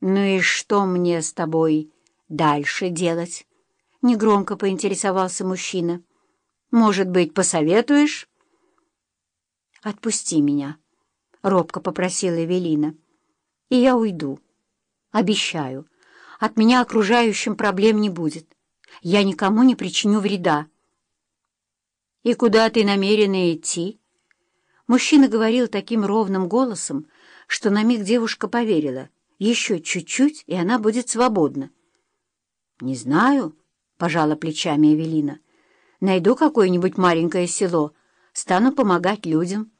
«Ну и что мне с тобой дальше делать?» — негромко поинтересовался мужчина. «Может быть, посоветуешь?» «Отпусти меня», — робко попросила Эвелина. «И я уйду. Обещаю. От меня окружающим проблем не будет. Я никому не причиню вреда». «И куда ты намерена идти?» Мужчина говорил таким ровным голосом, что на миг девушка поверила. Еще чуть-чуть, и она будет свободна. «Не знаю», — пожала плечами Эвелина. «Найду какое-нибудь маленькое село, стану помогать людям.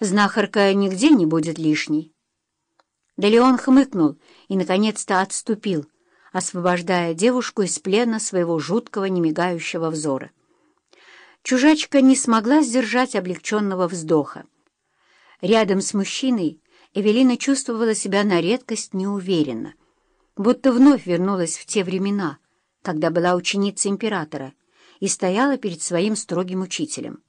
Знахарка нигде не будет лишней». Да Леон хмыкнул и, наконец-то, отступил, освобождая девушку из плена своего жуткого немигающего взора. Чужачка не смогла сдержать облегченного вздоха. Рядом с мужчиной Эвелина чувствовала себя на редкость неуверенно, будто вновь вернулась в те времена, когда была ученицей императора и стояла перед своим строгим учителем.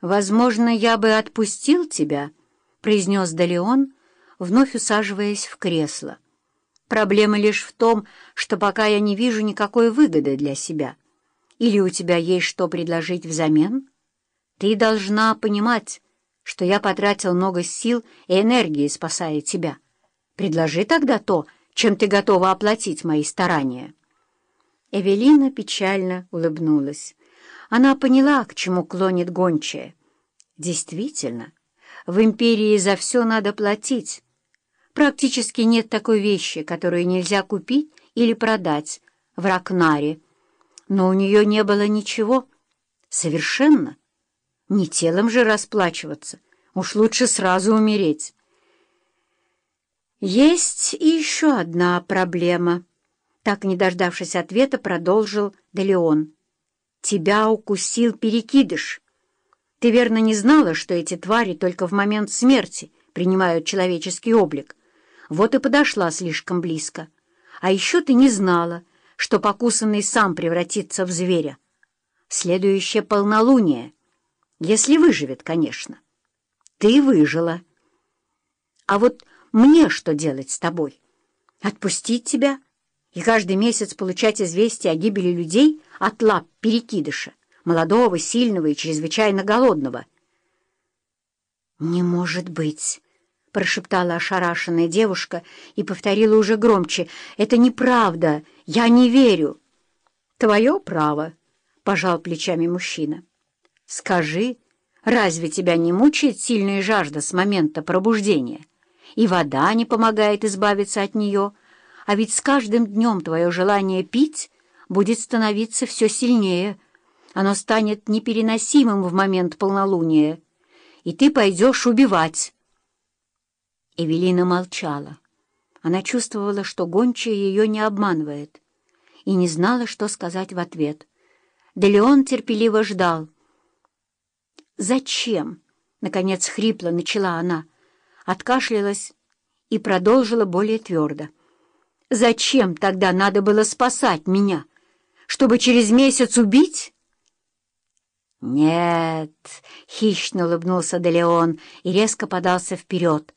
«Возможно, я бы отпустил тебя», — произнес Далеон, вновь усаживаясь в кресло. «Проблема лишь в том, что пока я не вижу никакой выгоды для себя. Или у тебя есть что предложить взамен? Ты должна понимать, что я потратил много сил и энергии, спасая тебя. Предложи тогда то, чем ты готова оплатить мои старания». Эвелина печально улыбнулась. Она поняла, к чему клонит гончая. Действительно, в империи за все надо платить. Практически нет такой вещи, которую нельзя купить или продать в Ракнаре. Но у нее не было ничего. Совершенно. Не телом же расплачиваться. Уж лучше сразу умереть. Есть и еще одна проблема. Так, не дождавшись ответа, продолжил Делеон. Тебя укусил перекидыш. Ты верно не знала, что эти твари только в момент смерти принимают человеческий облик. Вот и подошла слишком близко. А еще ты не знала, что покусанный сам превратится в зверя. Следующее полнолуние — если выживет, конечно. Ты выжила. А вот мне что делать с тобой? Отпустить тебя и каждый месяц получать известия о гибели людей от лап перекидыша, молодого, сильного и чрезвычайно голодного? «Не может быть!» — прошептала ошарашенная девушка и повторила уже громче. «Это неправда! Я не верю!» «Твое право!» — пожал плечами мужчина. Скажи, разве тебя не мучает сильная жажда с момента пробуждения? И вода не помогает избавиться от нее, а ведь с каждым днем твое желание пить будет становиться все сильнее. Оно станет непереносимым в момент полнолуния, и ты пойдешь убивать. Эвелина молчала. Она чувствовала, что гончая ее не обманывает, и не знала, что сказать в ответ. Да Леон терпеливо ждал — «Зачем?» — наконец хрипло начала она, откашлялась и продолжила более твердо. «Зачем тогда надо было спасать меня? Чтобы через месяц убить?» «Нет», — хищно улыбнулся Делеон и резко подался вперед.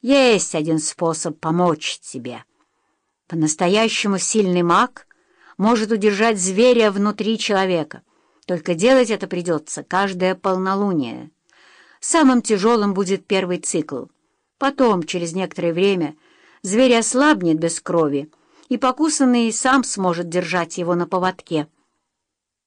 «Есть один способ помочь тебе. По-настоящему сильный маг может удержать зверя внутри человека». Только делать это придется каждое полнолуние. Самым тяжелым будет первый цикл. Потом, через некоторое время, зверь ослабнет без крови, и покусанный сам сможет держать его на поводке —